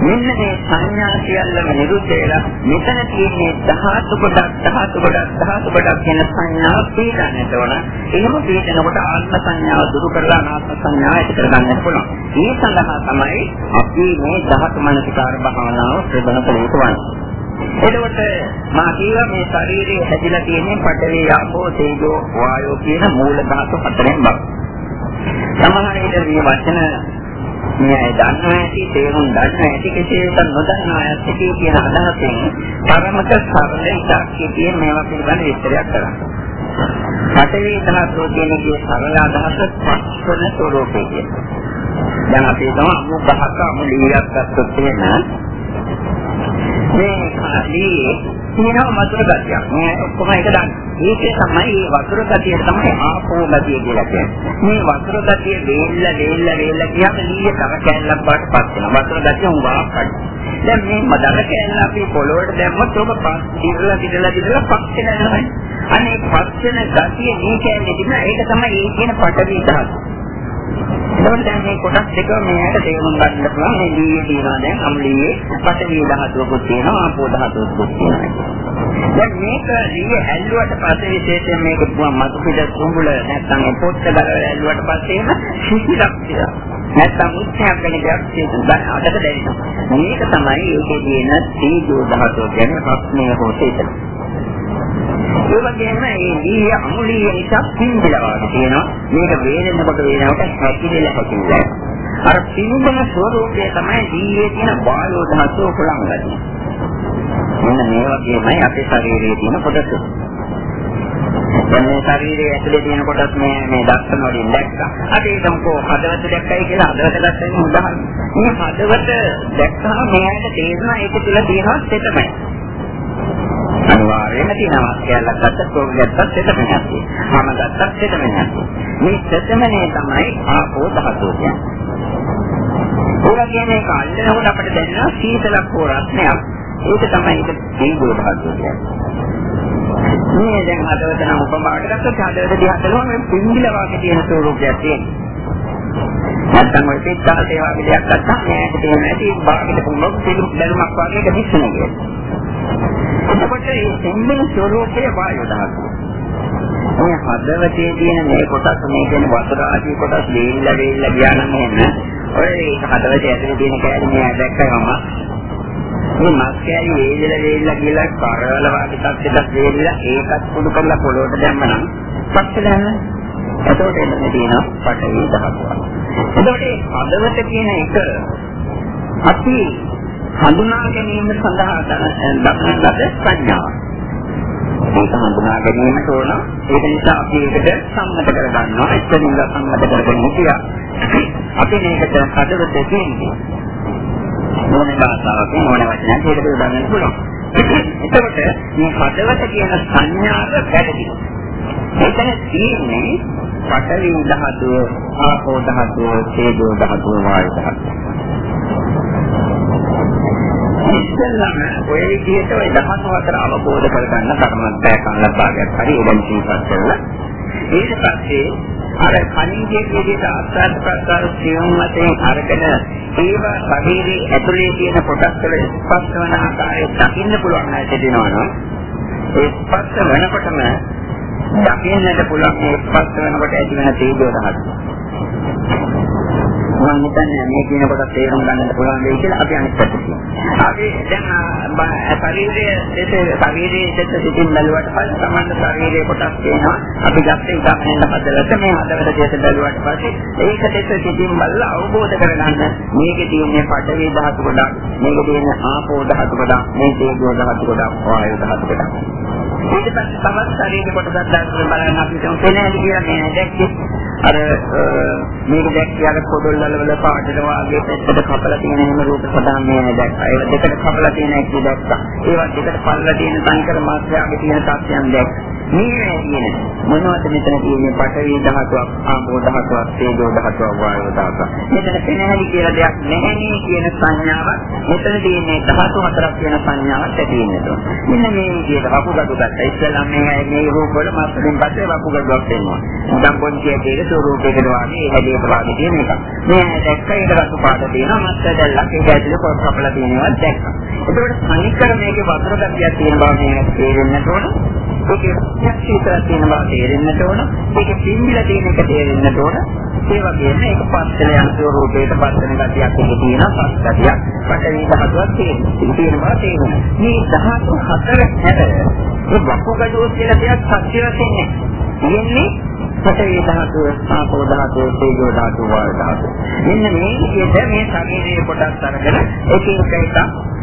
Speaker 1: මෙන්න මේ සංඥා සියල්ලම නිරුද්ධ වෙලා මෙතන තියෙන්නේ ධාතු කොටක් ධාතු කොටක් ධාතු කොටක් කියන සංඥාව පිළිගන්නට ඕන. එහෙම පිළිගනකොට ආත්ම සංඥාව දුරු කරලා අනාත්ම සංඥාව ඇති කරගන්න පුළුවන්. මේ සඳහා තමයි අපි මේ ධාතු මනසිකාර භාවනාව ප්‍රබල කළ යුතු වන්නේ. එතකොට මා කියවා මේ ශරීරයේ හැදිලා තියෙන්නේ පඨවි ආපෝ තේජෝ වායෝ කියන මූල ධාතු හතරෙන් බව. සමහර විට මේ වචන මේ අය දන්නා ඇති තේරුම් දන්නා ඇති කෙසේවත් නොදන්නා ඇති කියන අදහසින් පරමත සරල ඉතාක්කේ තියෙන මේවා පිළිබඳ විස්තරයක් කරා. පඨවි ධාතුව කියන කේ සරල අදහස පස්වන ස්වરૂපේ කියන. දැන් අපි තම අමු ගහක අමු ලීයක් ගත්තොත් එහෙම මේ කාලේ තියෙනවා වතුර ගතියක්. මේ ඔක්කොම එක දන්න. ඒකේ තමයි මේ වතුර ගතිය තමයි ආපෝ ගතිය කියලා කියන්නේ. මේ වතුර ගතිය වේල්ල වේල්ල වේල්ල කියන ලීය තර කැල්ලක් වඩපත් වෙනවා. වතුර ගතිය උඹාපත්. දැන් මේ මදර කැල්ල අපි පොළොවට දැම්මොත් ඔබ පස් ඉරලා ඉරලා ඉරලා පස් වෙනවා. අනේ පස් වෙන ගතිය මේ කැල්ලේ තියෙන ඒක තමයි ඒ කියන පටවි ධාතුව. එතකොට දැන් මේ කොටස් දෙක මේකට තේරුම් ගන්න පුළුවන් මේ දීයේ තියෙනවා දැන් අම්ලීයේ පඨවි ධාතුවකුත් තියෙනවා ආපෝ ධාතුවකුත් තියෙනවා. දැන් මේක දීයේ ඇල්ලුවට පස්සේ විශේෂයෙන් මේක මතු පිට සුඹුල නැත්නම් ඒ පොට්ට ගලවලා ඇල්ලුවට පස්සේ එන සිසිලක් තියෙනවා. නැත්නම් මුත්‍යක් වෙන දෙයක් තියෙනවා. අදට දැනෙනවා. මේක තමයි ඒකේ තියෙන තීජෝ ධාතුව කියන්නේ රත්නය හෝ තේජන. ඒ වගේම මේ දීය අමුලිය නිසා පින්බිලා වගේ තියෙනවා. මේක වේදෙනකොට වේදනකට හැකිදෙලා හැකිදෙලා. අර පින්බන ස්වરૂපය තමයි දීයේ තියෙන වායෝ ධාතුව කොළංගදී. මෙන්න මේ වගේමයි අපේ ශරීරයේ තියෙන කොටස. දැන් මේ ශරීරයේ ඇතුලේ තියෙන කොටස් මේ මේ දර්ශන වලින් දැක්කා. අපි හිතමුකෝ හදවත දැක්කයි කියලා හදවත දැක්කම උදාහරණ. මේ හදවත දැක්කම මෙයාට තේරෙනවා ඒක තුල තියෙනවා තෙතමයි. අනිවාර්යයෙන්ම තියෙනවා කියලා ගත්තත් ඕකයක්වත් දෙතමනක් තියෙනවා. මම ගත්තත් දෙතමනක් මේ දෙතමනේ තමයි ආපෝ ධාතුව කියන්නේ. ඔයගොල්ලෝ මේ කල්ලනකොට අපිට දැනෙනවා සීතලක් හෝ රස්නයක්. ඒක තමයි ඒක දීගෝ ධාතුව කියන්නේ. මේ දැන් හදවත නම් උපමාවට ගත්තොත් හදවත දිහා බලුවම මේ පින්බිල වාගේ තියෙන ස්වරූපයක් තියෙනවා. නැත්තම් ඔය පිටාට ඒ වගේ දෙයක් ගත්තා නෑට තියෙන ඇති බාහිර පුළුවන් පිළිම් බැලුමක් වගේ එක දිස්සන කියලා. එතකොට මේ සම්මේ ස්වરૂපයේ වායු ධාතුව. මේ හදවතේ තියෙන මේ කොටස් මේ කියන වතුර ආදී කොටස් දෙilla වෙilla ගියා නම් එන්න ඔය ඒක හදවතේ ඇතුලේ තියෙන කෑලි මේ දැක්කම මේ මස් කෑලි වේදල වේදලා කියලා කරවල වාගේ තත්ත්වයක් වේදලා ඒකත් කුඩු කරලා පොළොවට දැම්මනම් පස්සලන්න එතකොට එන්නේ තියෙන පටවි දහතුවක්. එතකොට හදවත කියන එක අපි හඳුනා ගැනීම සඳහා දක්වන ලද සංඥාවක්. ඒක හඳුනා ගැනීමට ඕන. ඒක නිසා අපි ඒකට සම්මත කරගන්නවා. එතනින්ද සම්මත කරගෙන හිටියා. අපි මේකට හදවත දෙන්නේ. මොන භාෂාවකින් මොන වචනයක් ඒකට උදාහරණ පුළුවන්. එතකොට මේ හදවත කියන සංඥාව වැරදි. එතන තියෙන්නේ පඨවි ධාතුව, ආපෝ ධාතුව, තේජෝ ධාතුව, වායු ධාතුව. ඉස්සෙල්ලාම ඔය විදිහට ඔය දහස් හතර අවබෝධ කරගන්න කර්මන්තය කන්න භාගයක් හරි එදන් ජීවත් කරලා ඊට පස්සේ අර කණින්ගේ විදිහට ආස්වාද ප්‍රසාර සියුම් වශයෙන් අරගෙන ඒවා ශරීරයේ ඇතුලේ තියෙන කොටස් වල ස්පර්ශ වන ආකාරය දකින්න පුළුවන් නැති වෙනවනම් ඒ ස්පර්ශ වෙනකොටම දකින්නට පුළුවන් ඒ ස්පර්ශ වෙනකොට ඇති වෙන තේජෝ දහස් මම හිතන්නේ මේ කියන කොට තේරුම් ගන්නට පුළුවන් වෙයි කියලා අපි අනිත් පැත්තට කියනවා. අපි දැන් ශරීරයේ දෙස ශරීරයේ දෙස සිටින් බැලුවට පස්සේ සමන්ද ශරීරයේ කොටස් තියෙනවා. අපි ගත්තේ උදාහරණයක් හදලට මේ හදවත දෙස බැලුවට පස්සේ ඒක දෙස සිටින් බලලා අවබෝධ කරගන්න මේකේ තියෙන පඩවි ධාතු ගොඩක්, මේකේ තියෙන ආපෝ ධාතු ගොඩක්, මේ තේජෝ ධාතු ගොඩක්, වායු ධාතු ගොඩක්. ඊට පස්සේ තමත් ශරීර කොටසක් දැක්කම බලන්න අපිට තේරෙන්නේ කියලා මේ දැක්කේ අර මේක දැක්කේ අර පොඩොල් වල වල පාටට වාගේ පැත්තට කපලා තියෙන එහෙම රූප සදාන් මේ දැක්කා. ඒක දෙකට කපලා තියෙන එක දැක්කා. ඒවත් දෙකට පල්ලා තියෙන සංකර මාත්‍රාවේ තියෙන තත්යන් දැක්කා. මේ කියන්නේ මොනවද මෙතන කියන්නේ පඨවි ධාතුවක් ආපෝ ධාතුවක් තේජෝ ධාතුවක් වායෝ ධාතුවක්. මෙතන පෙනහැලි කියලා දෙයක් නැහැ නේ කියන සංඥාවක්. මෙතන තියෙන්නේ ධාතු හතරක් කියන සංඥාවක් ඇති වෙනවා මෙන්න මේ විදිහට වකුගඩු ගත්තා. ඉස්සෙල්ලා මේ මේ රූප වල මාස්යෙන් පස්සේ වකුගඩුවක් වෙනවා. දැන් පොන්තිය කියන ස්වරූපයකට වාගේ හැදේ ප්‍රාණි කියන එක මේ දැක්ක ඒක රතු පාට තියෙනවා මත් දැල්ලක් ඒක ඇතුලේ පොත් කපලා තියෙනවා දැක්කා එතකොට සංකර මේකේ වතුර ගතියක් තියෙන බව මේ තේරෙන්නට ඕන ඒකේ ප්‍රත්‍යක්ෂීතර තියෙන බව තේරෙන්නට ඕන. ඒකේ පින්බිලා තියෙන එක තේරෙන්නට ඕන. ඒ වගේම ඒක පස්සල යන ස්වරූපයක පස්සන ගතියක් එක තියෙනවා. පස් ගතියක් පටවි ධාතුවක් තියෙනවා. තියෙන බව තේරෙනවා. මේ ධාතු හතර හැර ඒ වකුගඩුව කියලා දෙයක් සත්‍ය වශයෙන් තියෙන්නේ පඨවි ධාතුව, ආපෝ ධාතුව, තේජෝ ධාතුව, වායු ධාතුව. මෙන්න මේ විදිහට මේ ශරීරයේ කොටස් අරගෙන එක එක එක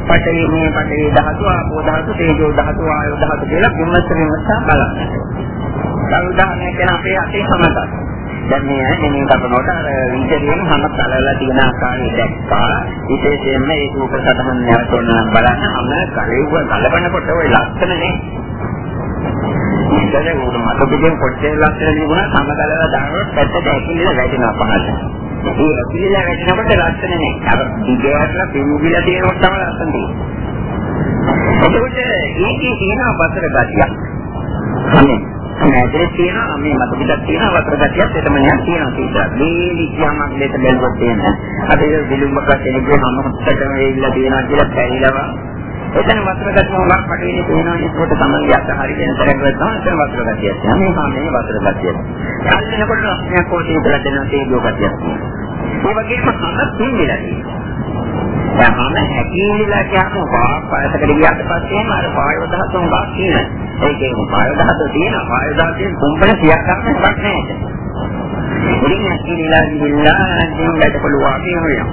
Speaker 1: පඨවි මේ පඨවි ධාතුව, ආපෝ ධාතුව, තේජෝ ධාතුව, වායු ධාතුව කියලා විමර්ශ විමර්ශ බලන්න. උදාහරණයක් ගැන අපේ අතේ සමතක්. දැන් මේ මෙන්න කරනකොට අර විචරියෙන් හැම කලලා තියෙන ආකාරය දැක්කා. විශේෂයෙන්ම ඒ රූප සතහන් නැවතොන බලන්න හැම කලෙව්ව ගලපනකොට ওই ලක්ෂණනේ ඉතින් උඩ මත පිටින් කොච්චර ලක්ෂණ තිබුණා හැම කලලා දානකොට පැත්තට ඇකිලිලා වැටෙනවා පහළට. ඒ ඇකිලිලා වැටෙනකොට ලක්ෂණ නෑ. අර දිගටලා පිඹිලා තියෙනකොට තමයි ලක්ෂණ තියෙන්නේ. එතකොට ඒකේ තියෙන වතර ගතියක්. අනේ ඇතුලේ තියෙනවා මේ මත පිටක් තියෙනවා වතර ගතියක් එතමනියක් තියෙනවා කියලා. මේ විද්‍යාවක් දෙක බැලුවොත් තියෙන. අපි විලුඹක කෙනෙක්ගේ හැම හොත්තටම වෙයිලා තියෙනවා කියලා පැරිලවා එතන වතුර ගැටම උලක් කඩේනේ පේනවා ඒකට තමයි යත් හරි වෙන තරකට තමයි එතන වතුර ගැටියක් තියෙනවා මේ මේ වතුර ගැටියක්. යල්ලිනකොට රස්නයක් කොටේ ඉඳලා දෙනවා තේජෝ ගැටියක්. ඒ වගේම හම පින්විලා තියෙනවා. දැන් හම හැකිලිලා කියනවා වාක් පායසකට ගියාට පස්සේ අර වායු දහතුන් වාක් කියන. ඒකේ වායු දහතුන් තියෙනවා වායු දහතුන් කුම්බල සියක් ගන්න එකක් නැහැ. ඉතින් හැකිලිලා ගිහිල්ලා දින්කට පුළුවන් වෙනවා.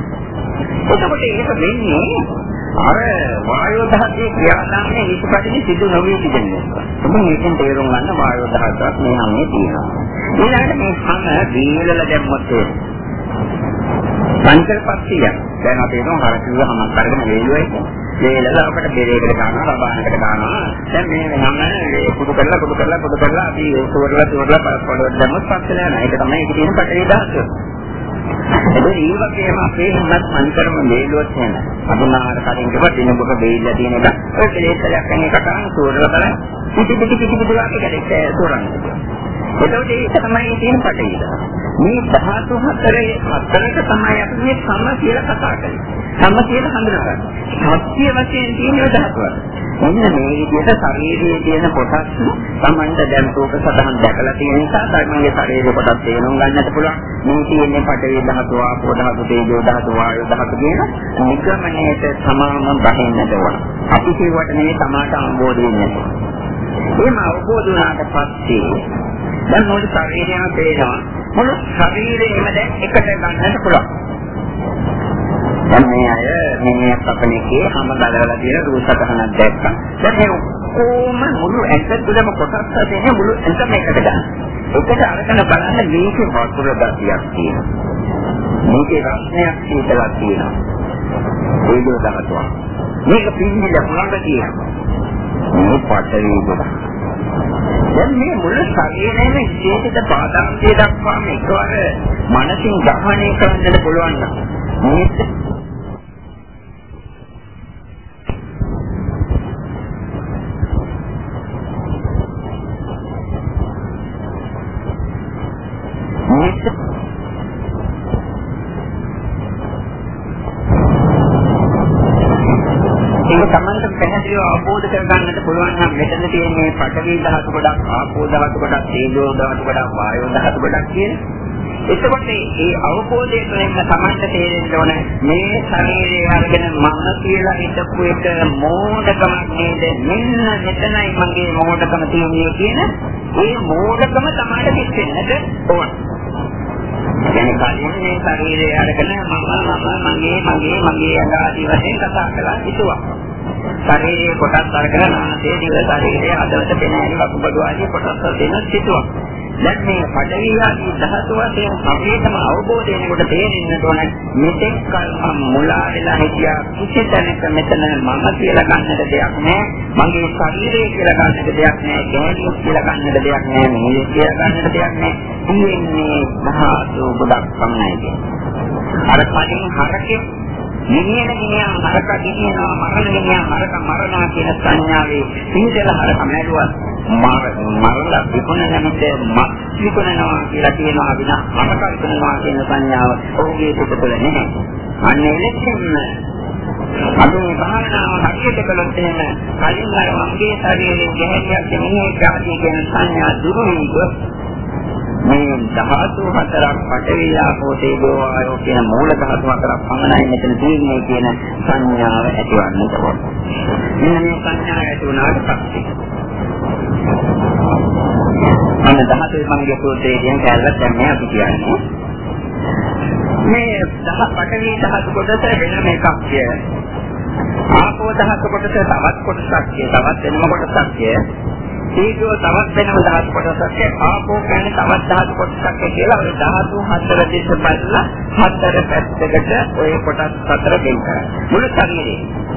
Speaker 1: එතකොට ඒක වෙන්නේ අර වායෝ දහතේ ක්‍රියාදාමයේ හිතපටින් සිදු නොවී තිබෙනවා. ඔබ මේකෙන් තේරුම් ගන්න වායෝ දහතක් මේ හැමේ තියෙනවා. ඊළඟට මේ හැම දීලල දැම්මොත් සංකල්පක්තිය දැන් අපි හිතමු හරකුව හැමක් කරගෙන වේලුවයි. වේලලා අපිට බෙරේකට ගන්නවා රබානකට ගන්නවා දැන් මේ හැම කුඩු කරලා කුඩු කරලා කුඩු කරලා අපි සුවරලා සුවරලා පොළොවට දැම්මොත් පස්සේ යනවා. ඒක තමයි ඒක තියෙන පටේ දහස ඒ වගේම අපේ හිමත් මන්තරම වේලුවත් වෙන. අදුනාර කලින් කිව්වා දිනබක වේල්ලා තියෙන එක. ඔය කෙලෙස්ලයක් වෙන එක කරන් සෝරලා බලන්න. පිටි පිටි පිටි පිටි වාගේ කඩේ සෝරන්නේ. එතකොට ඒක තමයි තියෙන පටේද. මේ ධාතු හතරේ හතරක තමයි අපි මේ සම කියලා කතා කරන්නේ. සම කියලා හඳුනගන්නේ. සත්‍ය වශයෙන් තියෙන ධාතුව. මෙන්න මේ විදිහට ශරීරයේ තියෙන කොටස් Tamanට දැන් රූප සතහන් දැකලා තියෙන නිසා තමන්ගේ ශරීරයේ කොටස් තේරුම් ගන්නට පුළුවන්. මේ තියෙන්නේ පඨවි ධාතු, ආපෝ ධාතු, තේජෝ ධාතු, වායෝ ධාතු කියන නිගමනයේට සමානව බහින්නට ඕන. අපි කියවට නෙවෙයි තමාට අවබෝධ වෙන්නේ. එහෙම අවබෝධ වුණාට පස්සේ දැන් මොකද ශරීරයම පේනවා. මුළු ශරීරෙම දැන් එකට ගන්නට පුළුවන්. දැන් මේ අය මේ අපකණේකේ හැම ගලවලා තියෙන රූපසතහනක් දැක්කා. දැන් මේ ඔක්කොම මුළු ඇඟ තුළම කොටස් හදන්නේ මුළු ඇඟම එකට ගන්න. ඒකට අරගෙන බලන්න මේකේ වතුර ගතියක් තියෙනවා. මේකේ රසණයක් සීතලක් තියෙනවා. ඒක දහතුවක්. මේක පිළිහිලා මොනවද තියෙනවා? මේ පතරේ ගොඩක්. දැන් මේ මුළු ශරීරයේම විශේෂිත පාදාන්තය දක්වාම එකවර මනසින් ග්‍රහණය කරන්නට පුළුවන් නම් මේක පැහැදිලිව අවබෝධ කරගන්නට පුළුවන් නම් මෙතන තියෙන මේ පඨවි ධාතු ගොඩක්, ආපෝ ධාතු ගොඩක්, තේජෝ ධාතු ගොඩක්, වායෝ ධාතු ගොඩක් කියන. එතකොට මේ අවබෝධය තුළින් තමයි තේරෙන්න ඕන මේ ශරීරය අරගෙන මම කියලා හිතපු එක මෝඩකමක් නේද? මෙන්න මෙතනයි මගේ මෝඩකම තියෙන්නේ කියන ඒ මෝඩකම තමයි පිටෙන්නට ඕන. කියන්නේ කලින් මේ ශරීරය අරගෙන මම මම මගේ මගේ මගේ ආදී වශයෙන් කතා කළා හිතුවා. ශරීරයේ කොටස් අරගෙන නාසයේ දිව ශරීරයේ හදවත පෙනහැලි වකුගඩු ආදී කොටස් දෙන සිටුවක්. දැන් මේ පඩවි ආදී ධාතු වශයෙන් අපේටම අවබෝධ වෙනකොට තේරෙන්න ඕන මෙතෙක් කල මම මුලා වෙලා හිටියා කිසි තැනක මෙතන මම කියලා ගන්නට දෙයක් නැහැ. මගේ ශරීරය කියලා ගන්නට දෙයක් නැහැ. ගෑනියක් කියලා ගන්නට දෙයක් නැහැ. මේ කියලා ගන්නට දෙයක් නැහැ. තියෙන්නේ ධාතු ගොඩක් පමණයි. අර කලින් හරකේ නිවියන ගිනියන් හරක ගිනියනවා මරණ ගිනියන් හරක මරණා කියන සංඥාවේ සීතල හරක මැරුවත් මර මරලා විකුණන නැමෙත මත් විකුණනවා කියලා කියනවා විනා හරක විකුණනවා කියන සංඥාව ඔහුගේ පිට තුළ නැහැ. අන්න එලෙසින්ම අපි භාවනාව හරියට කළොත් එහෙම කලින් අර මගේ ශරීරයේ ගැහැණියක් නෙමෙයි ආදී කියන සංඥා දුරු වී මේ ධාතු හතරක් පඨවි ආපෝ තේජෝ ආයෝ කියන මූල ධාතු හතරක් පමණයි මෙතන තියෙන්නේ කියන සංඥාව ඇතිවන්නට ඕන. මෙන්න මේ සංඥාව ඇති වුණාට පස්සේ අන්න ධාතු සංගය සූත්‍රයෙන් කැලලක් දැන් මේ අපි කියන්නේ. මේ දහ පඨවි ධාතු කොටස වෙනම එකක් කිය. ආපෝ ධාතු කොටස තවත් කොටසක් කිය. තවත් වෙනම කොටසක් කිය. තීජෝ තවත් වෙනම ධාතු කොටසක් ආපෝ කියන්නේ තවත් ධාතු කොටසක් කියලා ඔය ධාතු හතර දෙස බලලා හතර පැත්තකට ඔය කොටස් හතර දෙක මුළු ශරීරේ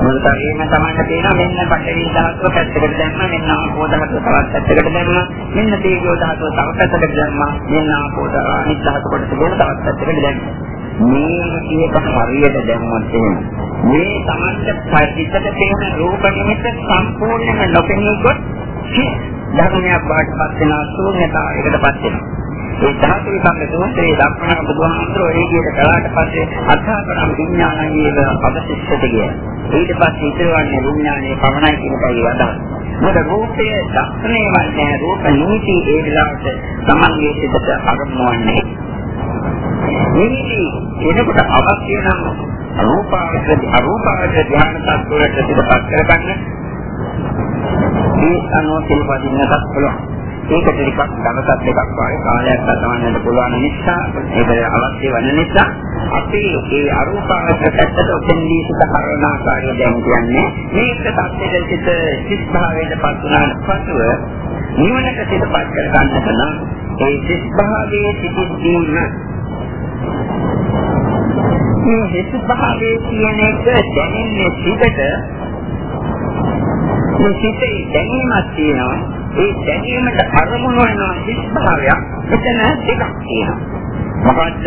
Speaker 1: මුළු ශරීරෙම තමයි තියෙනවා මෙන්න පඨවි ධාතුව පැත්තකට දැම්මා මෙන්න ආපෝ ධාතුව තවත් පැත්තකට දැම්මා මෙන්න තීජෝ ධාතුව තව පැත්තකට දැම්මා මෙන්න ආපෝ ධාතුව අනිත් ධාතු කොටස දෙක තවත් පැත්තකට දැම්මා මේ කියක හරියට දැම්මත් එහෙම මේ Tamanta පිටට පේන රූප නිමිත්ත සම්පූර්ණයෙන්ම නොපෙනීකොත් ධර්මයක් බාටපත් වෙන ශූන්‍යතාවයකටපත් වෙනවා ඒ ධාතු විකම්ම දෝෂේ දක්වන බුදුහාමුදුරෝ ඒ විදිහට කළාට පස්සේ අත්හාකරම් විඥානයේද අවශිෂ්ඨත කිය. ඊට පස්සේ ඉතිරවන්නේ විඥානයේ පමණයි කියන එකයි අදහස්. මොකද රූපයේ දක්ෂණය වන්නේ රූප නීති ඒ විලාසය තමන්ගේ සිතට අරමුණන්නේ. මේකේ කෙනෙකුට අවශ්‍ය නම් රූපාවචර අරූපාවචර ධ්‍යාන තත්ත්වයට පිටපත් කරගන්න මේ අනුව පිළිපදින්නත් පුළුවන්. ඒක ටිකක් දවසක් දෙකක් වගේ කාලයක් ගතවන්නට පුළුවන් නිසා ඒක අවශ්‍ය වන නිසා අපි මේ අරූපාවචර පැත්තට ඔතෙන්දී සිත කරන ආකාරය දැන් කියන්නේ මේක තත්ත්වයට සිත සිත් භාවයට පත් වුණාට පසුව නිවනට සිතපත් කර ගන්නට නම් ඒ සිත් භාවයේ සිටින්න මේ හිත භාවයේ කියන එක දැනෙන්නේ සිතට. මේ සිතේ දැනීමක් තියෙනවා. ඒ දැනීමට අරමුණු වෙන හිස් භාවයක් මෙතන දෙකක් තියෙනවා. මොකද්ද?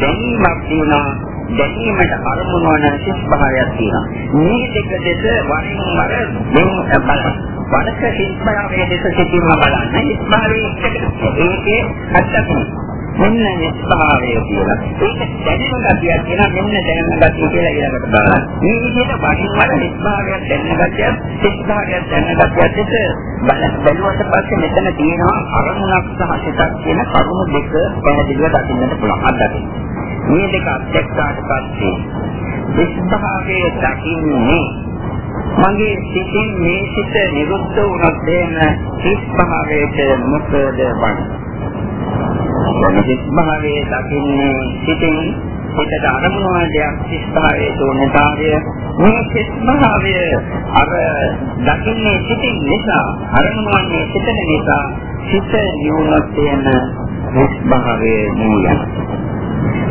Speaker 1: දැනීමක් තියෙනවා. දැනීමට අරමුණු වන හිස් භාවයක් තියෙනවා. මේ දෙක දෙක වරින් වර දෙන්න බලන්න. වඩක හිස් භාවයේ දෙක සිටින්න බලන්න. හිස් භාවයේ ඒකේ අත්දැකීම. මෙන්න නිස්භාවය කියලා. ඒක දැනෙන ගතියක් කියලා මෙන්න දැනෙන ගතිය කියලා ඊළඟට බලන්න. මේ විදිහට වරින් වර නිස්භාවයක් දැනෙන ගතියක්, සිස්භාවයක් දැනෙන ගතියක් දෙක බැලුවට පස්සේ මෙතන තියෙනවා අරමුණක් සහ සිතක් කියන කරුණු දෙක පැහැදිලිව දකින්නට පුළුවන්. අත්දැකීම. මේ දෙක අත්දැක්කාට පස්සේ නිස්භාවයේ දකින්නේ මගේ සිතින් මේ සිත නිරුද්ධ වුණොත් එහෙම සිස්භාවයට මොකද වන්නේ? සිත් භාවයේ දකින්නේ සිටින් හිතට අරමුණු වන දෙයක් සිත් භාවයේ ශූන්‍යතාවය මේ සිත් භාවය අර දකින්නේ සිටින් නිසා අරමුණු වන්නේ සිතන නිසා සිත නිවුණත් වෙන සිත් භාවයේ නියම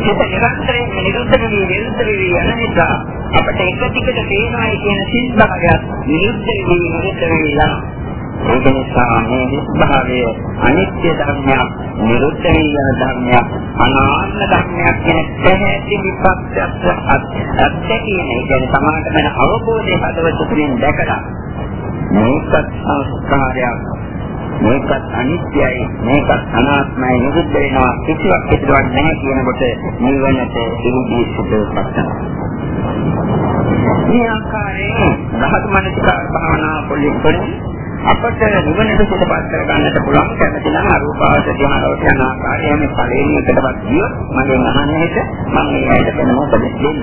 Speaker 1: සිත නිරන්තරයෙන් නිරුද්ධ වෙවි නිරුද්ධ වෙවි යන නිසා අපට එක ටිකට පේනවායි කියන සිත් භාවයක් නිරුද්ධ වෙවි නිරුද්ධ වෙවි යනවා ඒක නිසා මේ විස්භාවය අනිත්‍ය ධර්මයක්, නිරුද්ධ වී යන ධර්මයක්, අනාත්ම ධර්මයක් කියන පැහැදිලි පක්ෂයක් අත්දැකීම. ඒ කියන්නේ සමානතම අවබෝධය හදවත තුළින් දැකලා මේකත් සංස්කාරයක් මේකත් අනිත්‍යයි මේකත් අනාත්මයි නිරුද්ධ වෙනවා කිසිවක් පිටවක් නැහැ කියනකොට නිවනට ඉදිරි සිදුවපත් මේ ආකාරයෙන් රහත් මනසිකාර භාවනා පොලිපොලි අපට නිවනට පිටපත් කර ගන්නට පුළුවන් කැමති නම් අරූපාවච ධ්‍යානවලට යන ආකාරයෙන් පළවෙනි එකටවත් ගියොත් මගෙන් අහන්න එක මම මේ ඇයිද වෙනම උපදෙස් දෙන්නම්.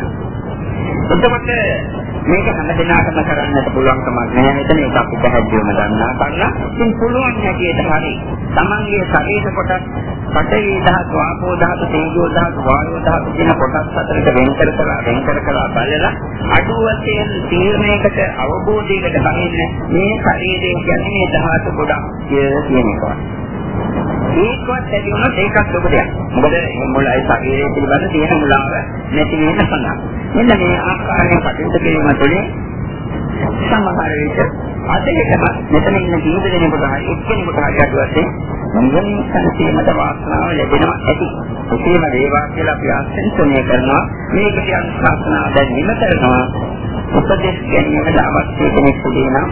Speaker 1: එතකොට මේක හැම දිනකටම කරන්නට පුළුවන් කමක් නැහැ. මෙතන ඒක අපි පැහැදිලිවම දන්නා කරලා ඉතින් පුළුවන් හැටියට හරි තමන්ගේ ශරීර කොටස් පඨවි ධාතු, ආපෝ ධාතු, තේජෝ ධාතු, වායෝ ධාතු කියන කොටස් හතරට වෙන් කර කර වෙන් කර කර බලලා අඩු වශයෙන් තීරණයකට අවබෝධයකට බහින්න මේ ශරීරය කියන්නේ මේ ධාතු ගොඩක් කියන එක. ඒකවත් ඇති වුණොත් ඒකත් ලොකු දෙයක්. මොකද මේ මුලයි ශරීරය පිළිබඳ තියෙන මුලාව නැති වෙන සඳහා. මෙන්න මේ ආකාරයෙන් කටයුතු කිරීම තුළින් සමහර විට අදහෙටම මෙතන ඉන්න කීප දෙනෙකුට හරි එක්කෙනෙකුට හරි අඩුවසේ නිවන සංසීමට වාසනාව ලැබෙනවා ඇති. එසේම වේවා කියලා අපි ආශිර්වාදනය කරනවා. මේක කියන ශාසනාව දැන් නිම කරනවා. උපදෙස් ගැනීමට අවශ්‍ය කෙනෙක් දෙනවා.